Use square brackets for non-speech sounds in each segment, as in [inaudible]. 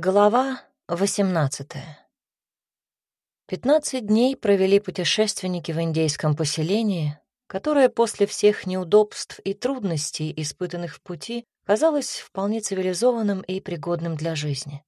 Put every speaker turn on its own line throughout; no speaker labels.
Глава 18 Пятнадцать дней провели путешественники в индейском поселении, которое после всех неудобств и трудностей, испытанных в пути, казалось вполне цивилизованным и пригодным для жизни.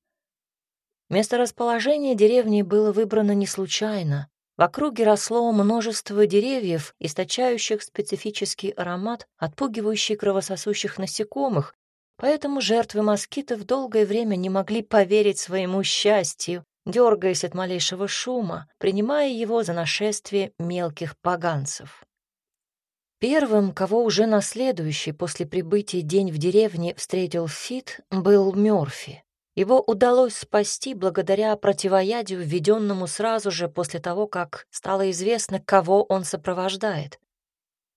Место расположения деревни было выбрано не случайно. В округе росло множество деревьев, источающих специфический аромат, отпугивающий кровососущих насекомых, Поэтому жертвы москитов долгое время не могли поверить своему счастью, дергаясь от малейшего шума, принимая его за нашествие мелких поганцев. Первым, кого уже на следующий после прибытия день в деревне встретил Фит, был Мёрфи. Его удалось спасти благодаря противоядию, введенному сразу же после того, как стало известно, кого он сопровождает.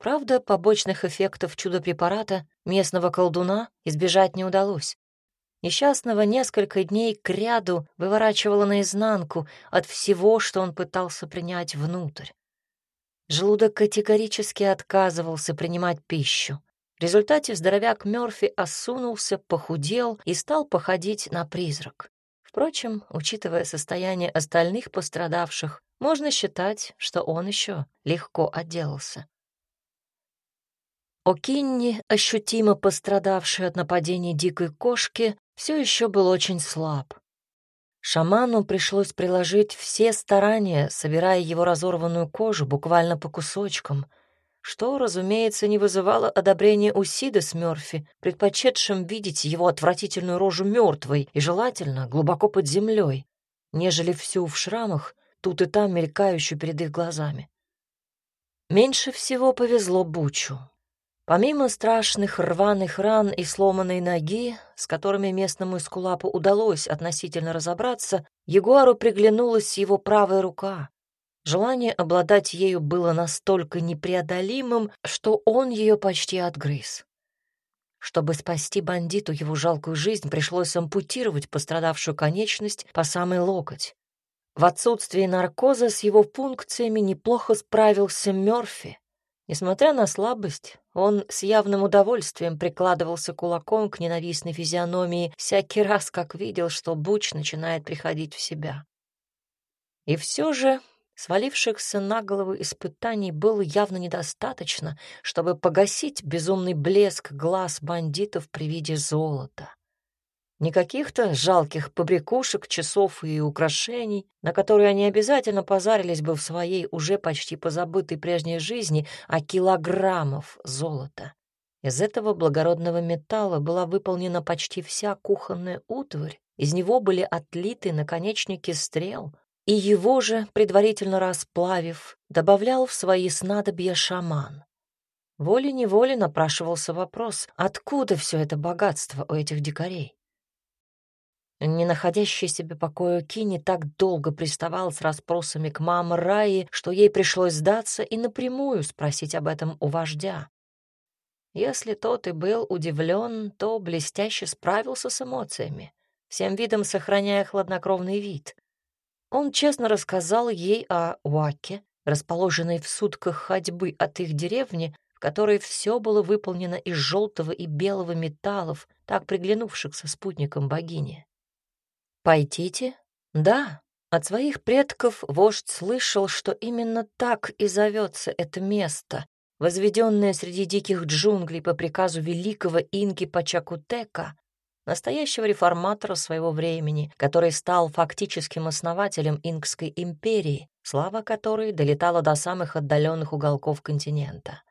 Правда, побочных эффектов чудо-препарата местного колдуна избежать не удалось. Несчастного несколько дней к ряду выворачивало наизнанку от всего, что он пытался принять внутрь. Желудок категорически отказывался принимать пищу. В результате здоровяк Мёрфи осунулся, похудел и стал походить на призрак. Впрочем, учитывая состояние остальных пострадавших, можно считать, что он еще легко отделался. О'Кинни, ощутимо пострадавший от нападения дикой кошки, все еще был очень слаб. Шаману пришлось приложить все старания, собирая его разорванную кожу буквально по кусочкам, что, разумеется, не вызывало одобрения у Сида с Мёрфи, предпочетшим видеть его отвратительную рожу мертвой и, желательно, глубоко под землей, нежели всю в шрамах, тут и там мелькающую перед их глазами. Меньше всего повезло Бучу. Помимо страшных рваных ран и сломанной ноги, с которыми местному эскулапу удалось относительно разобраться, Ягуару приглянулась его правая рука. Желание обладать ею было настолько непреодолимым, что он ее почти отгрыз. Чтобы спасти бандиту его жалкую жизнь, пришлось ампутировать пострадавшую конечность по самый локоть. В отсутствие наркоза с его функциями неплохо справился Мёрфи. Несмотря на слабость, он с явным удовольствием прикладывался кулаком к ненавистной физиономии всякий раз, как видел, что Буч начинает приходить в себя. И все же свалившихся на голову испытаний было явно недостаточно, чтобы погасить безумный блеск глаз бандитов при виде золота. Никаких-то жалких побрякушек, часов и украшений, на которые они обязательно позарились бы в своей уже почти позабытой прежней жизни, а килограммов золота. Из этого благородного металла была выполнена почти вся кухонная утварь, из него были отлиты наконечники стрел, и его же, предварительно расплавив, добавлял в свои снадобья шаман. Волей-неволей напрашивался вопрос, откуда все это богатство у этих дикарей? Не находящий себе покоя Кини так долго приставал с расспросами к маме Раи, что ей пришлось сдаться и напрямую спросить об этом у вождя. Если тот и был удивлен, то блестяще справился с эмоциями, всем видом сохраняя хладнокровный вид. Он честно рассказал ей о Уаке, расположенной в сутках ходьбы от их деревни, в которой все было выполнено из желтого и белого металлов, так приглянувшихся спутникам богини. Пойдите? Да, от своих предков вождь слышал, что именно так и зовется это место, возведенное среди диких джунглей по приказу великого инки Пачакутека, настоящего реформатора своего времени, который стал фактическим основателем Инкской империи, слава которой долетала до самых отдаленных уголков континента.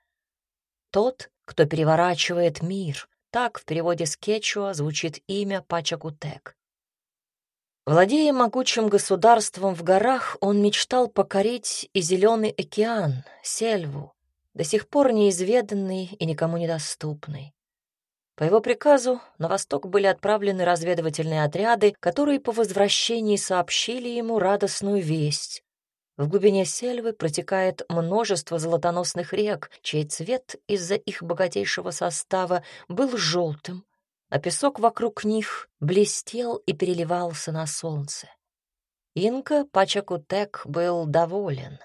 Тот, кто переворачивает мир, так в переводе с кечуа звучит имя Пачакутек. Владея могучим государством в горах, он мечтал покорить и зеленый океан, сельву, до сих пор неизведанный и никому недоступный. По его приказу на восток были отправлены разведывательные отряды, которые по возвращении сообщили ему радостную весть. В глубине сельвы протекает множество золотоносных рек, чей цвет из-за их богатейшего состава был желтым, а песок вокруг них блестел и переливался на солнце. Инка Пачакутек был доволен.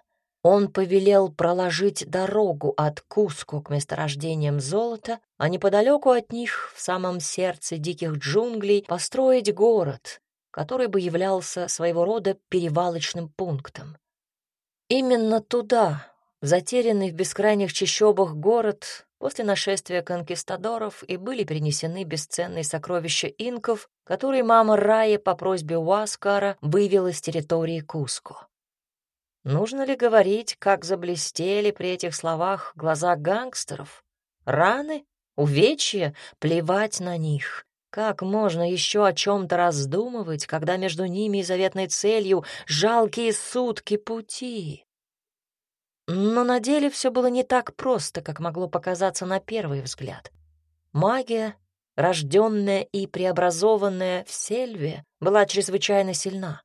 Он повелел проложить дорогу от Куску к месторождениям золота, а неподалеку от них, в самом сердце диких джунглей, построить город, который бы являлся своего рода перевалочным пунктом. Именно туда, затерянный в бескрайних чащобах город, после нашествия конкистадоров и были перенесены бесценные сокровища инков, которые мама Рая по просьбе Уаскара вывела с территории Куско. Нужно ли говорить, как заблестели при этих словах глаза гангстеров? Раны? Увечья? Плевать на них. Как можно еще о чем-то раздумывать, когда между ними и заветной целью жалкие сутки пути? Но на деле все было не так просто, как могло показаться на первый взгляд. Магия, рожденная и преобразованная в Сельве, была чрезвычайно сильна.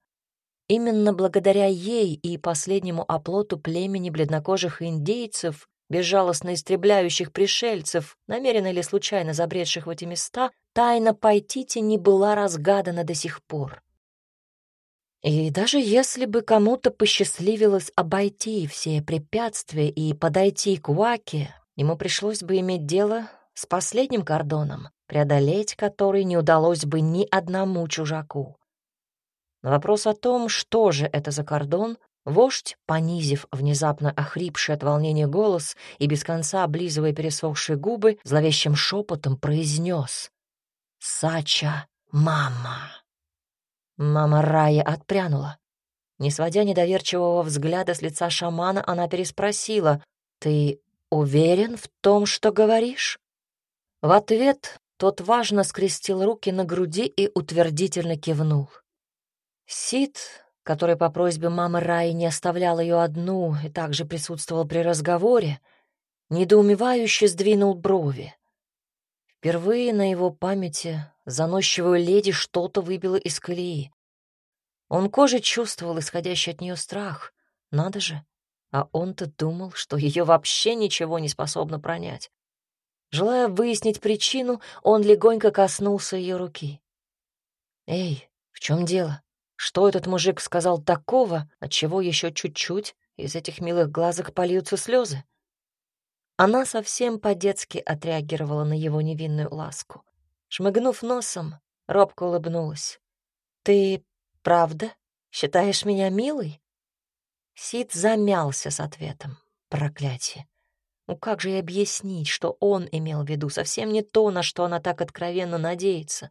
Именно благодаря ей и последнему оплоту племени бледнокожих индейцев, безжалостно истребляющих пришельцев, намеренно или случайно забредших в эти места, тайна Пайтити не была разгадана до сих пор. И даже если бы кому-то посчастливилось обойти все препятствия и подойти к Уаке, ему пришлось бы иметь дело с последним кордоном, преодолеть который не удалось бы ни одному чужаку. На вопрос о том, что же это за кордон, вождь, понизив внезапно охрипший от волнения голос и без конца облизывая пересохшие губы, зловещим шепотом произнес «Сача, мама!» Мама Рая отпрянула. Не сводя недоверчивого взгляда с лица шамана, она переспросила, «Ты уверен в том, что говоришь?» В ответ тот важно скрестил руки на груди и утвердительно кивнул. Сид, который по просьбе мамы Раи не оставлял ее одну и также присутствовал при разговоре, недоумевающе сдвинул брови. Впервые на его памяти заносчивую леди что-то выбило из колеи. Он кожей чувствовал исходящий от нее страх. Надо же. А он-то думал, что ее вообще ничего не способно пронять. Желая выяснить причину, он легонько коснулся ее руки. «Эй, в чем дело? Что этот мужик сказал такого, от чего еще чуть-чуть из этих милых глазок польются слезы?» Она совсем по-детски отреагировала на его невинную ласку. Шмыгнув носом, робко улыбнулась. «Ты правда считаешь меня милой?» Сид замялся с ответом. Проклятие. Ну как же ей объяснить, что он имел в виду совсем не то, на что она так откровенно надеется?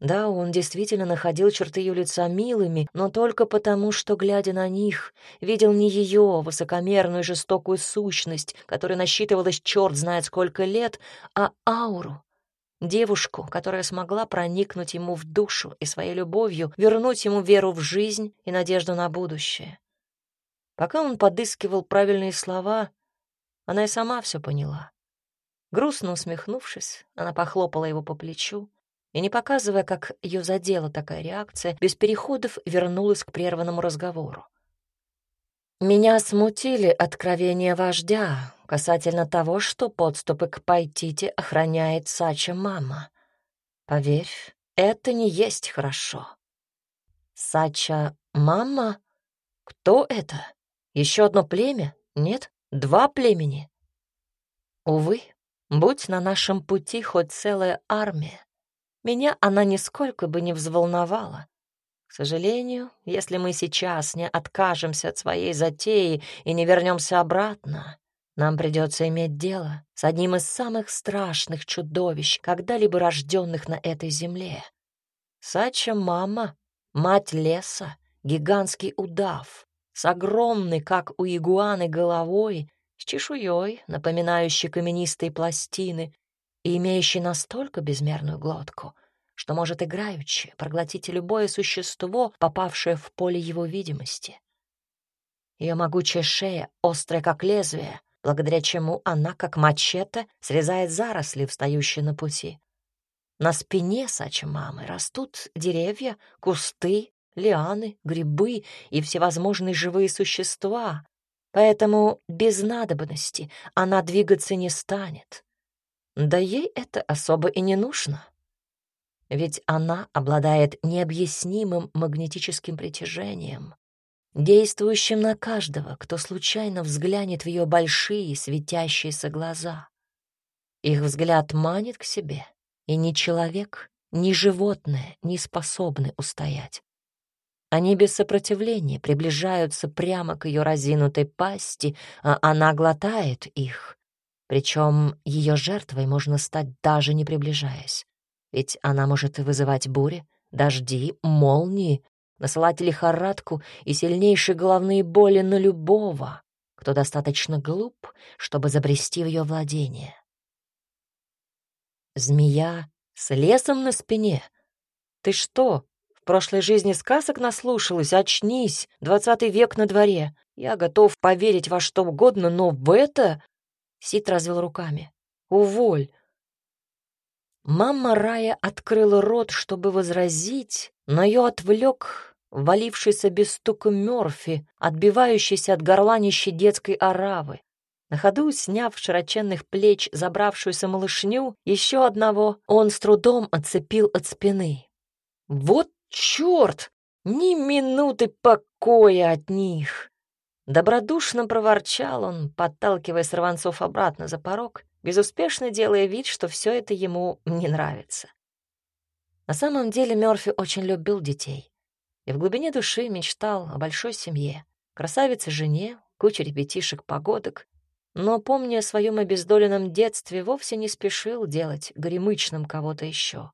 Да, он действительно находил черты ее лица милыми, но только потому, что, глядя на них, видел не ее высокомерную жестокую сущность, которая насчитывалась черт знает сколько лет, а ауру, девушку, которая смогла проникнуть ему в душу и своей любовью вернуть ему веру в жизнь и надежду на будущее. Пока он подыскивал правильные слова, она и сама все поняла. Грустно усмехнувшись, она похлопала его по плечу, и, не показывая, как ее задела такая реакция, без переходов вернулась к прерванному разговору. Меня смутили откровения вождя касательно того, что подступы к Пайтите охраняет Сача мама. Поверь, это не есть хорошо. Сача мама? Кто это? Еще одно племя? Нет, два племени. Увы, будь на нашем пути хоть целая армия, меня она нисколько бы не взволновала. К сожалению, если мы сейчас не откажемся от своей затеи и не вернемся обратно, нам придется иметь дело с одним из самых страшных чудовищ, когда-либо рожденных на этой земле. Сача мама, мать леса, гигантский удав, с огромной, как у игуаны, головой, с чешуей, напоминающей каменистые пластины, и имеющий настолько безмерную глотку, что может играючи проглотить любое существо, попавшее в поле его видимости. Ее могучая шея, острая как лезвие, благодаря чему она, как мачете, срезает заросли, встающие на пути. На спине Сачи мамы растут деревья, кусты, лианы, грибы и всевозможные живые существа, поэтому без надобности она двигаться не станет. Да ей это особо и не нужно. Ведь она обладает необъяснимым магнетическим притяжением, действующим на каждого, кто случайно взглянет в ее большие светящиеся глаза. Их взгляд манит к себе, и ни человек, ни животное не способны устоять. Они без сопротивления приближаются прямо к ее разинутой пасти, а она глотает их. Причем ее жертвой можно стать даже не приближаясь. Ведь она может вызывать бури, дожди, молнии, насылать лихорадку и сильнейшие головные боли на любого, кто достаточно глуп, чтобы забрести в ее владение. Змея с лесом на спине. Ты что, в прошлой жизни сказок наслушалась? Очнись, двадцатый век на дворе. Я готов поверить во что угодно, но в это... Сид развел руками. Уволь. Мама Рая открыла рот, чтобы возразить, но ее отвлек валившийся без стука Мёрфи, отбивающийся от горланища детской оравы. На ходу, сняв широченных плеч забравшуюся малышню, еще одного он с трудом отцепил от спины. «Вот черт! Ни минуты покоя от них!» Добродушно проворчал он, подталкивая сорванцов обратно за порог, безуспешно делая вид, что все это ему не нравится. На самом деле Мёрфи очень любил детей и в глубине души мечтал о большой семье, красавице-жене, куче ребятишек-погодок но, помня о своем обездоленном детстве, вовсе не спешил делать горемычным кого-то еще.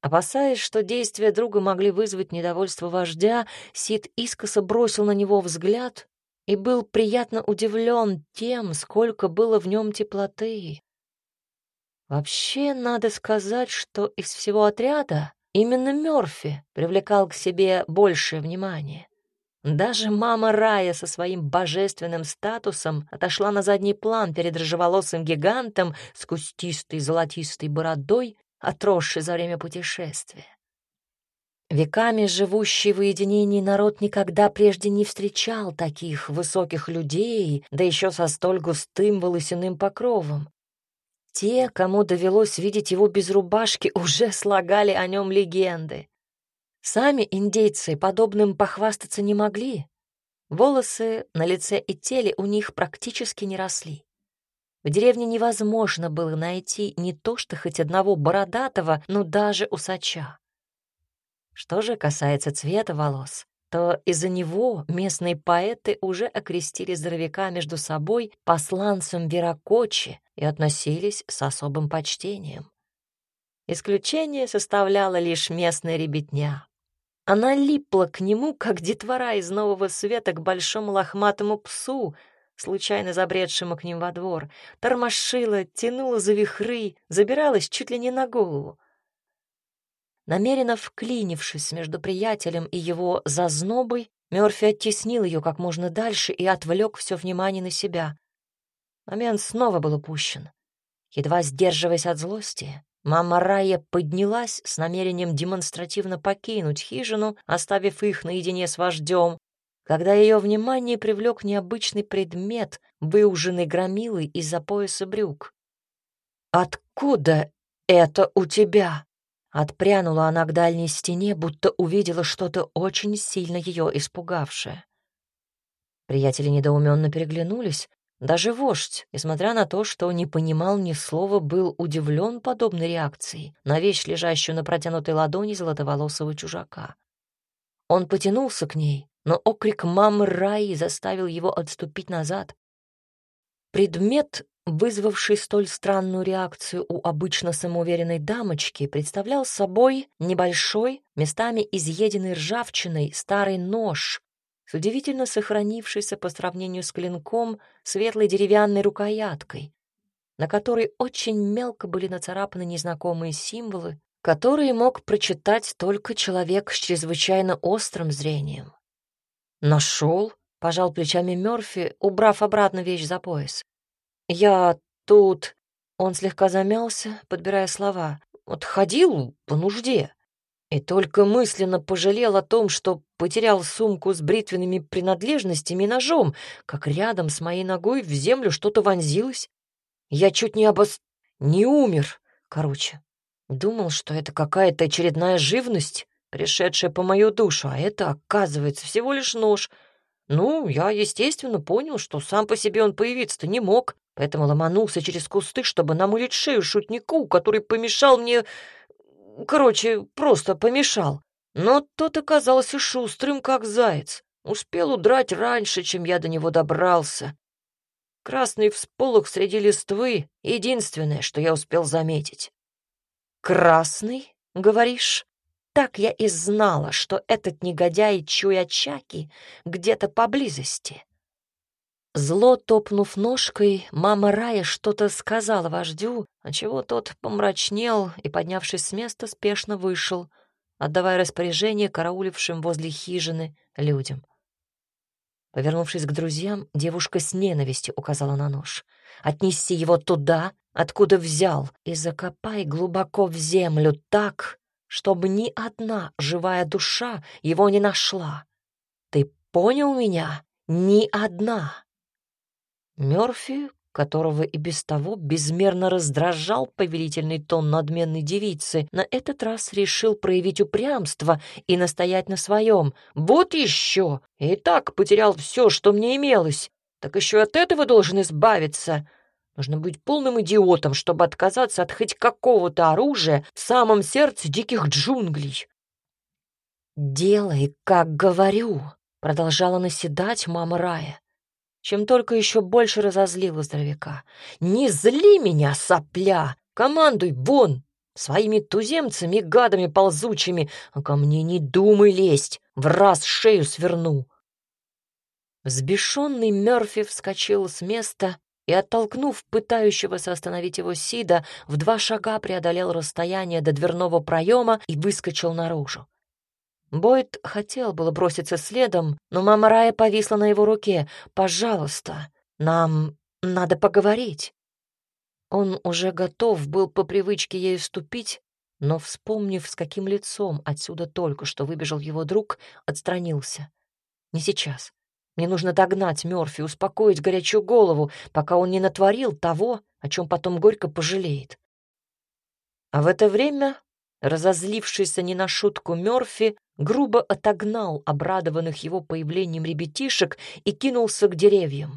Опасаясь, что действия друга могли вызвать недовольство вождя, Сид искоса бросил на него взгляд и был приятно удивлен тем, сколько было в нем теплоты. Вообще, надо сказать, что из всего отряда именно Мёрфи привлекал к себе большее внимание. Даже мама Рая со своим божественным статусом отошла на задний план перед рыжеволосым гигантом с кустистой золотистой бородой, отросшей за время путешествия. Веками живущий в уединении народ никогда прежде не встречал таких высоких людей, да еще со столь густым волосяным покровом. Те, кому довелось видеть его без рубашки, [laughs] уже слагали о нем легенды. Сами индейцы подобным похвастаться не могли. Волосы на лице и теле у них практически не росли. В деревне невозможно было найти не то что хоть одного бородатого, но даже усача. Что же касается цвета волос, то из-за него местные поэты уже окрестили здоровяка между собой посланцем Веракочи и относились с особым почтением. Исключение составляла лишь местная ребятня. Она липла к нему, как детвора из нового света к большому лохматому псу, случайно забредшему к ним во двор, тормошила, тянула за вихры, забиралась чуть ли не на голову. Намеренно вклинившись между приятелем и его зазнобой, Мёрфи оттеснил ее как можно дальше и отвлек все внимание на себя. Момент снова был упущен. Едва сдерживаясь от злости, Мама Рая поднялась с намерением демонстративно покинуть хижину, оставив их наедине с вождем, когда ее внимание привлек необычный предмет, выуженный громилой из-за пояса брюк. «Откуда это у тебя?» Отпрянула она к дальней стене, будто увидела что-то очень сильно ее испугавшее. Приятели недоуменно переглянулись, даже вождь, несмотря на то, что не понимал ни слова, был удивлен подобной реакцией на вещь, лежащую на протянутой ладони золотоволосого чужака. Он потянулся к ней, но окрик мамы Раи заставил его отступить назад. Предмет, вызвавший столь странную реакцию у обычно самоуверенной дамочки, представлял собой небольшой, местами изъеденный ржавчиной, старый нож, с удивительно сохранившейся по сравнению с клинком светлой деревянной рукояткой, на которой очень мелко были нацарапаны незнакомые символы, которые мог прочитать только человек с чрезвычайно острым зрением. «Нашел?» — пожал плечами Мёрфи, убрав обратно вещь за пояс. «Я тут...» — он слегка замялся, подбирая слова. «Вот ходил по нужде. И только мысленно пожалел о том, что потерял сумку с бритвенными принадлежностями и ножом, как рядом с моей ногой в землю что-то вонзилось. Я чуть не обос... не умер, короче. Думал, что это какая-то очередная живность, пришедшая по мою душу, а это, оказывается, всего лишь нож. Ну, я, естественно, понял, что сам по себе он появиться-то не мог, поэтому ломанулся через кусты, чтобы намылить шею шутнику, который помешал мне короче, просто помешал. Но тот оказался шустрым, как заяц. Успел удрать раньше, чем я до него добрался. Красный всполох среди листвы — единственное, что я успел заметить. «Красный, говоришь?» Так я и знала, что этот негодяй Чуячаки где-то поблизости. Зло топнув ножкой, мама Рая что-то сказала вождю, отчего тот помрачнел и, поднявшись с места, спешно вышел, отдавая распоряжение караулившим возле хижины людям. Повернувшись к друзьям, девушка с ненавистью указала на нож. «Отнеси его туда, откуда взял, и закопай глубоко в землю так, чтобы ни одна живая душа его не нашла. Ты понял меня? Ни одна!» Мёрфи, которого и без того безмерно раздражал повелительный тон надменной девицы, на этот раз решил проявить упрямство и настоять на своем. «Вот еще! И так потерял все, что мне имелось. Так еще от этого должен избавиться!» Нужно быть полным идиотом, чтобы отказаться от хоть какого-то оружия в самом сердце диких джунглей. «Делай, как говорю», — продолжала наседать мама Рая чем только еще больше разозлила здоровяка. «Не зли меня, сопля! Командуй вон! Своими туземцами, гадами ползучими, а ко мне не думай лезть, в раз шею сверну!» Взбешенный Мёрфи вскочил с места и, оттолкнув пытающегося остановить его Сида, в два шага преодолел расстояние до дверного проема и выскочил наружу. Бойд хотел было броситься следом, но мама Рая повисла на его руке. «Пожалуйста, нам надо поговорить». Он уже готов был по привычке ей ступить, но, вспомнив, с каким лицом отсюда только что выбежал его друг, отстранился. «Не сейчас. Мне нужно догнать Мёрфи, успокоить горячую голову, пока он не натворил того, о чем потом горько пожалеет». А в это время разозлившийся не на шутку Мёрфи грубо отогнал обрадованных его появлением ребятишек и кинулся к деревьям.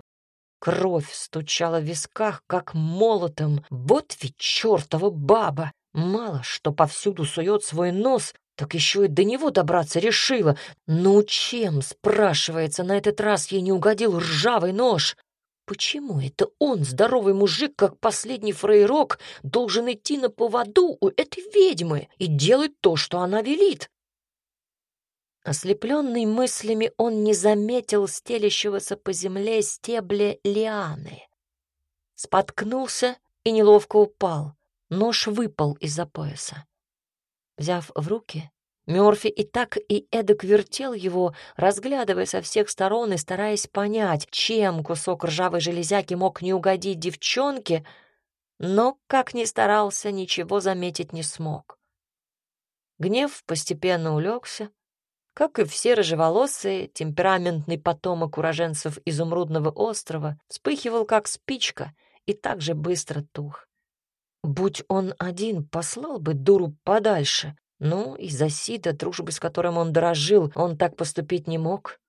Кровь стучала в висках, как молотом. Вот ведь чертова баба! Мало что повсюду сует свой нос, так еще и до него добраться решила. Ну чем, спрашивается, на этот раз ей не угодил ржавый нож? Почему это он, здоровый мужик, как последний фрейрок, должен идти на поводу у этой ведьмы и делать то, что она велит? Ослепленный мыслями, он не заметил стелящегося по земле стебля лианы. Споткнулся и неловко упал. Нож выпал из-за пояса. Взяв в руки, Мёрфи и так и эдак вертел его, разглядывая со всех сторон и стараясь понять, чем кусок ржавой железяки мог не угодить девчонке, но, как ни старался, ничего заметить не смог. Гнев постепенно улегся, как и все рыжеволосые, темпераментный потомок уроженцев Изумрудного острова вспыхивал как спичка и так же быстро тух. Будь он один, послал бы дуру подальше, но из-за Сида, дружбы с которым он дорожил, он так поступить не мог.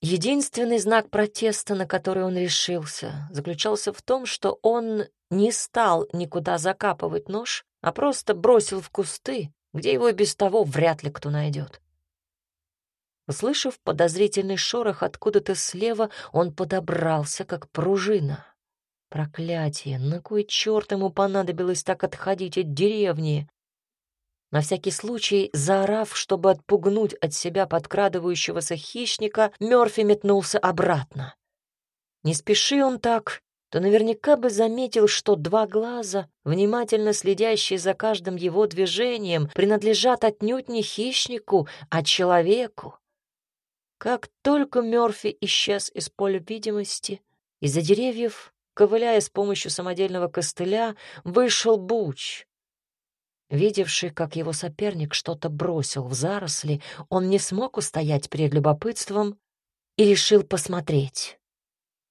Единственный знак протеста, на который он решился, заключался в том, что он не стал никуда закапывать нож, а просто бросил в кусты, где его без того вряд ли кто найдет. Услышав подозрительный шорох откуда-то слева, он подобрался, как пружина. Проклятие! На кой черт ему понадобилось так отходить от деревни? На всякий случай, заорав, чтобы отпугнуть от себя подкрадывающегося хищника, Мёрфи метнулся обратно. Не спеши он так, то наверняка бы заметил, что два глаза, внимательно следящие за каждым его движением, принадлежат отнюдь не хищнику, а человеку. Как только Мёрфи исчез из поля видимости, из-за деревьев, ковыляя с помощью самодельного костыля, вышел Буч. Видевший, как его соперник что-то бросил в заросли, он не смог устоять перед любопытством и решил посмотреть.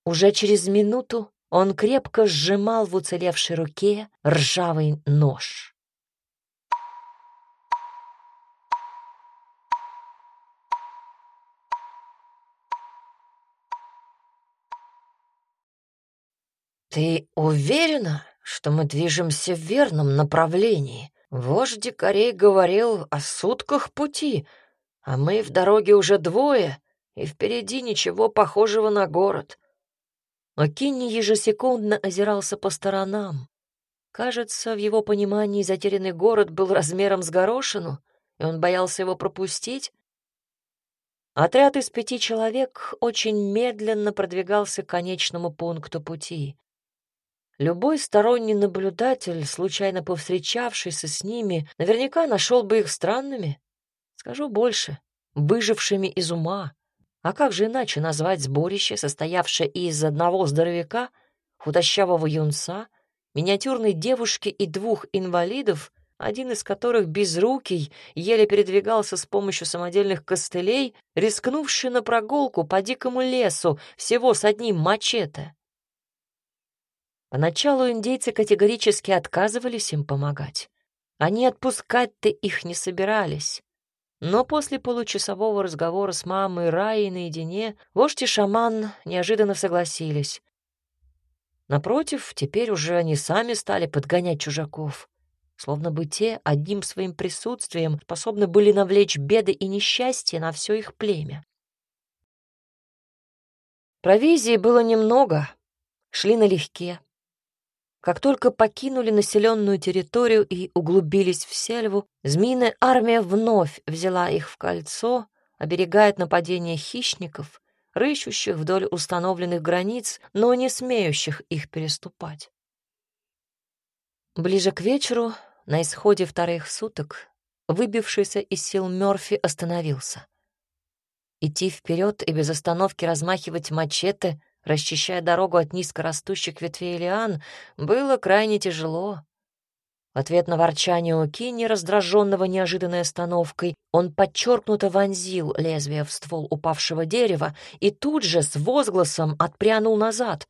Уже через минуту он крепко сжимал в уцелевшей руке ржавый нож. «Ты уверена, что мы движемся в верном направлении?» — Вождь дикарей говорил о сутках пути, а мы в дороге уже двое, и впереди ничего похожего на город. Окинни ежесекундно озирался по сторонам. Кажется, в его понимании затерянный город был размером с горошину, и он боялся его пропустить. Отряд из пяти человек очень медленно продвигался к конечному пункту пути. Любой сторонний наблюдатель, случайно повстречавшийся с ними, наверняка нашел бы их странными. Скажу больше, выжившими из ума. А как же иначе назвать сборище, состоявшее из одного здоровяка, худощавого юнца, миниатюрной девушки и двух инвалидов, один из которых безрукий еле передвигался с помощью самодельных костылей, рискнувший на прогулку по дикому лесу всего с одним мачете. Поначалу индейцы категорически отказывались им помогать. Они отпускать-то их не собирались. Но после получасового разговора с мамой Раей наедине вождь и шаман неожиданно согласились. Напротив, теперь уже они сами стали подгонять чужаков. Словно бы те одним своим присутствием способны были навлечь беды и несчастья на все их племя. Провизии было немного, шли налегке. Как только покинули населенную территорию и углубились в сельву, змеиная армия вновь взяла их в кольцо, оберегая от нападения хищников, рыщущих вдоль установленных границ, но не смеющих их переступать. Ближе к вечеру, на исходе вторых суток, выбившийся из сил Мёрфи остановился. Идти вперед и без остановки размахивать мачете — расчищая дорогу от низкорастущих ветвей лиан, было крайне тяжело. В ответ на ворчание Укини, раздраженного неожиданной остановкой, он подчеркнуто вонзил лезвие в ствол упавшего дерева и тут же с возгласом отпрянул назад.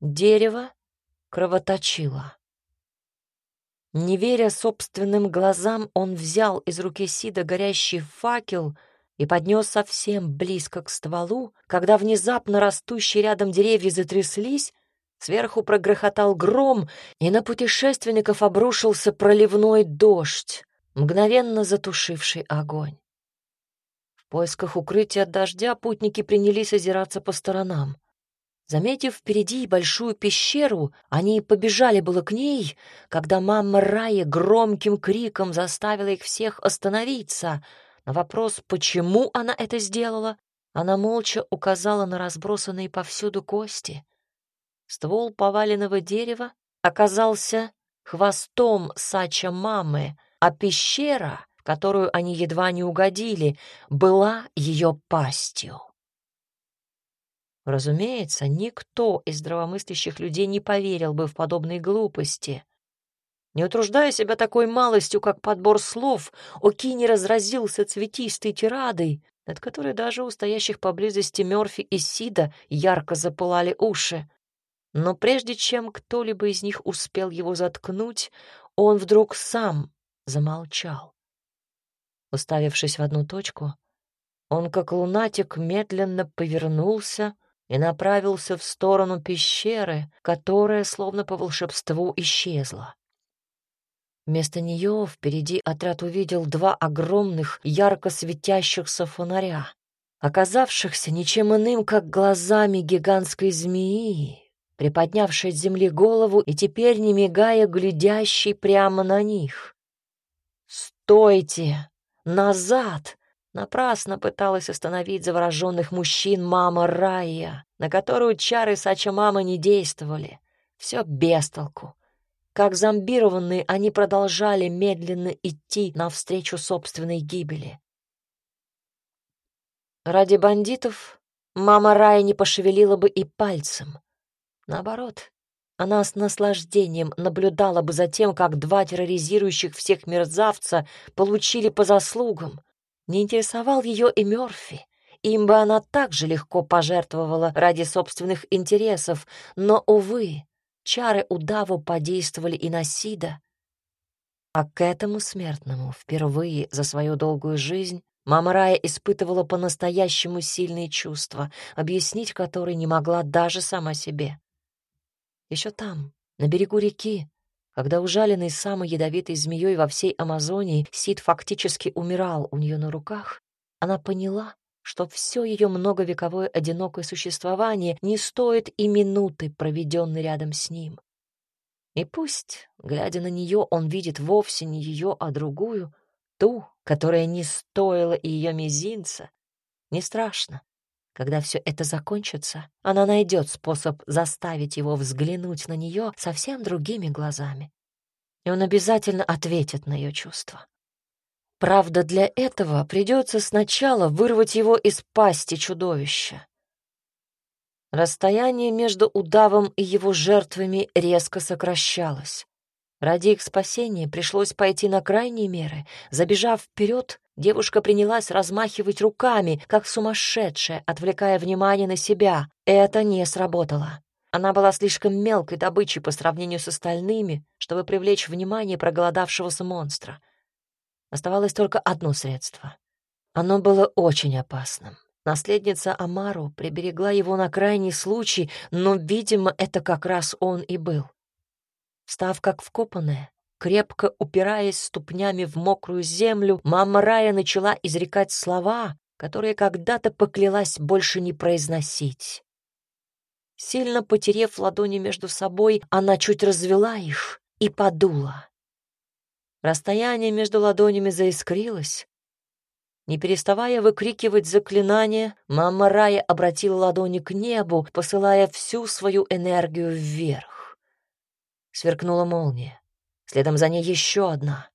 Дерево кровоточило. Не веря собственным глазам, он взял из руки Сида горящий факел — и поднес совсем близко к стволу, когда внезапно растущие рядом деревья затряслись, сверху прогрохотал гром, и на путешественников обрушился проливной дождь, мгновенно затушивший огонь. В поисках укрытия от дождя путники принялись озираться по сторонам. Заметив впереди большую пещеру, они побежали было к ней, когда мама Рая громким криком заставила их всех остановиться — на вопрос, почему она это сделала, она молча указала на разбросанные повсюду кости. Ствол поваленного дерева оказался хвостом сача мамы, а пещера, в которую они едва не угодили, была ее пастью. Разумеется, никто из здравомыслящих людей не поверил бы в подобные глупости. Не утруждая себя такой малостью, как подбор слов, Окини разразился цветистой тирадой, над которой даже у стоящих поблизости Мёрфи и Сида ярко запылали уши. Но прежде чем кто-либо из них успел его заткнуть, он вдруг сам замолчал. Уставившись в одну точку, он, как лунатик, медленно повернулся и направился в сторону пещеры, которая, словно по волшебству, исчезла. Вместо нее впереди отряд увидел два огромных, ярко светящихся фонаря, оказавшихся ничем иным, как глазами гигантской змеи, приподнявшей с земли голову и теперь, не мигая, глядящей прямо на них. «Стойте! Назад!» Напрасно пыталась остановить завороженных мужчин мама Рая, на которую чары Сача мамы не действовали. Все без толку. Как зомбированные, они продолжали медленно идти навстречу собственной гибели. Ради бандитов мама Рая не пошевелила бы и пальцем. Наоборот, она с наслаждением наблюдала бы за тем, как два терроризирующих всех мерзавца получили по заслугам. Не интересовал ее и Мёрфи. Им бы она также легко пожертвовала ради собственных интересов, но, увы, чары удаву подействовали и на Сида. А к этому смертному впервые за свою долгую жизнь мама Рая испытывала по-настоящему сильные чувства, объяснить которые не могла даже сама себе. Еще там, на берегу реки, Когда ужаленный самой ядовитой змеей во всей Амазонии Сид фактически умирал у нее на руках, она поняла, что все ее многовековое одинокое существование не стоит и минуты, проведенной рядом с ним. И пусть, глядя на нее, он видит вовсе не ее, а другую, ту, которая не стоила и ее мизинца, не страшно. Когда все это закончится, она найдет способ заставить его взглянуть на нее совсем другими глазами. И он обязательно ответит на ее чувства. Правда, для этого придется сначала вырвать его из пасти чудовища. Расстояние между удавом и его жертвами резко сокращалось. Ради их спасения пришлось пойти на крайние меры. Забежав вперед, девушка принялась размахивать руками, как сумасшедшая, отвлекая внимание на себя. Это не сработало. Она была слишком мелкой добычей по сравнению с остальными, чтобы привлечь внимание проголодавшегося монстра. Оставалось только одно средство. Оно было очень опасным. Наследница Амару приберегла его на крайний случай, но, видимо, это как раз он и был. Став как вкопанная, крепко упираясь ступнями в мокрую землю, мама Рая начала изрекать слова, которые когда-то поклялась больше не произносить. Сильно потерев ладони между собой, она чуть развела их и подула. Расстояние между ладонями заискрилось, не переставая выкрикивать заклинание, мама Рая обратила ладони к небу, посылая всю свою энергию вверх. Сверкнула молния. Следом за ней еще одна.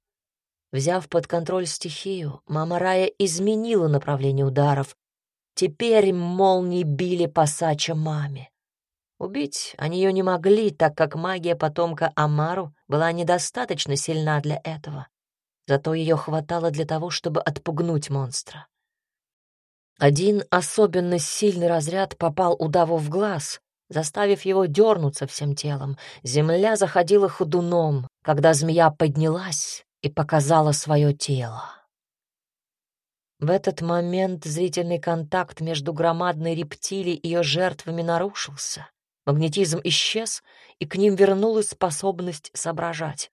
Взяв под контроль стихию, мама Рая изменила направление ударов. Теперь молнии били по Сача маме. Убить они ее не могли, так как магия потомка Амару была недостаточно сильна для этого зато ее хватало для того, чтобы отпугнуть монстра. Один особенно сильный разряд попал удаву в глаз, заставив его дернуться всем телом. Земля заходила ходуном, когда змея поднялась и показала свое тело. В этот момент зрительный контакт между громадной рептилией и ее жертвами нарушился. Магнетизм исчез, и к ним вернулась способность соображать.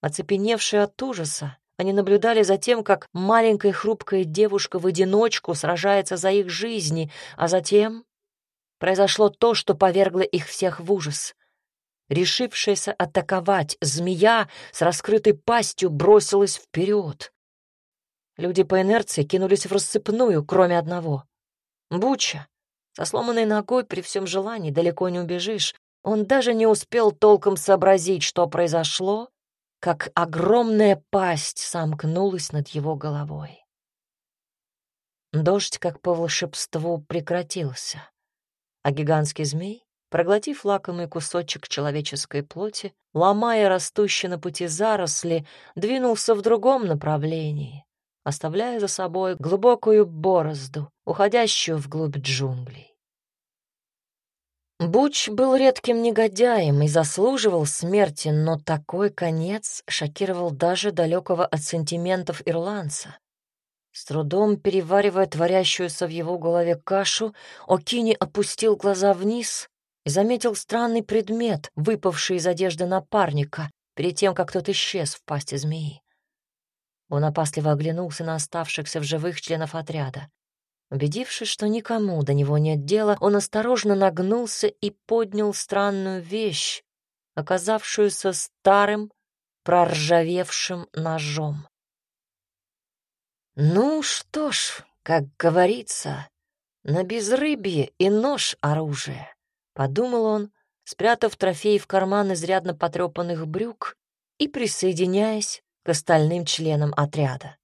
Оцепеневшие от ужаса, они наблюдали за тем, как маленькая хрупкая девушка в одиночку сражается за их жизни, а затем произошло то, что повергло их всех в ужас. Решившаяся атаковать змея с раскрытой пастью бросилась вперед. Люди по инерции кинулись в рассыпную, кроме одного. Буча, со сломанной ногой при всем желании далеко не убежишь. Он даже не успел толком сообразить, что произошло, как огромная пасть сомкнулась над его головой. Дождь, как по волшебству, прекратился, а гигантский змей, проглотив лакомый кусочек человеческой плоти, ломая растущие на пути заросли, двинулся в другом направлении, оставляя за собой глубокую борозду, уходящую вглубь джунглей. Буч был редким негодяем и заслуживал смерти, но такой конец шокировал даже далекого от сантиментов ирландца. С трудом переваривая творящуюся в его голове кашу, Окини опустил глаза вниз и заметил странный предмет, выпавший из одежды напарника, перед тем, как тот исчез в пасти змеи. Он опасливо оглянулся на оставшихся в живых членов отряда. Убедившись, что никому до него нет дела, он осторожно нагнулся и поднял странную вещь, оказавшуюся старым, проржавевшим ножом. «Ну что ж, как говорится, на безрыбье и нож оружие», — подумал он, спрятав трофей в карман изрядно потрепанных брюк и присоединяясь к остальным членам отряда.